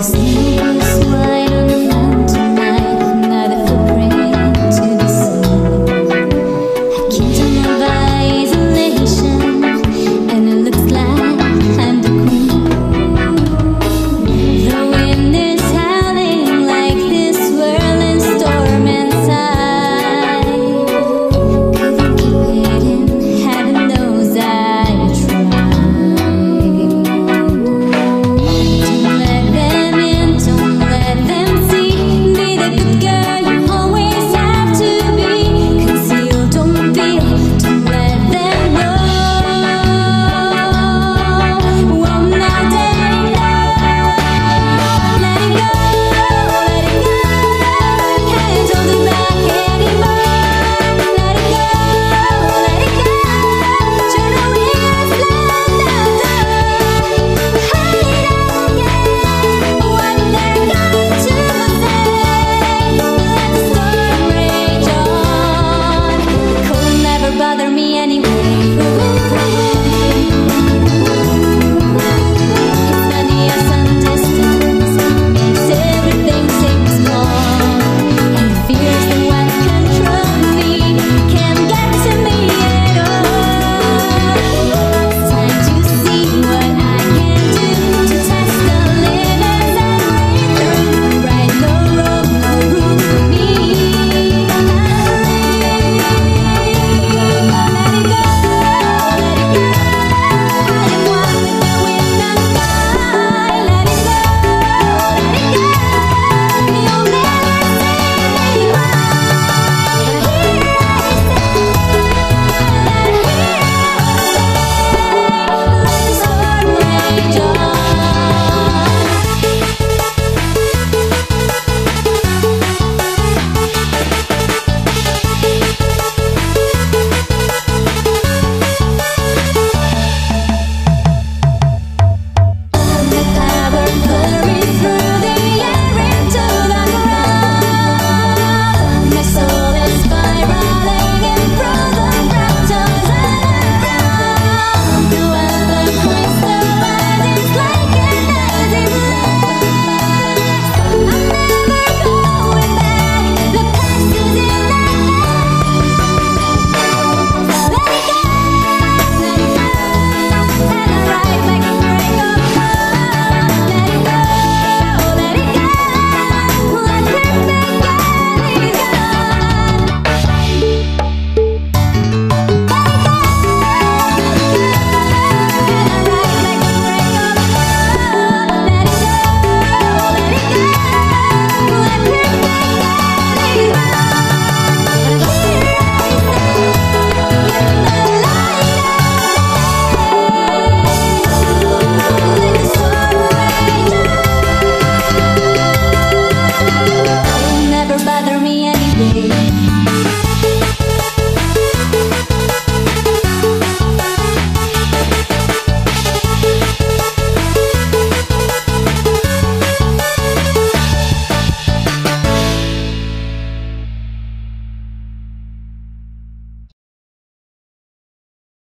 Wisnu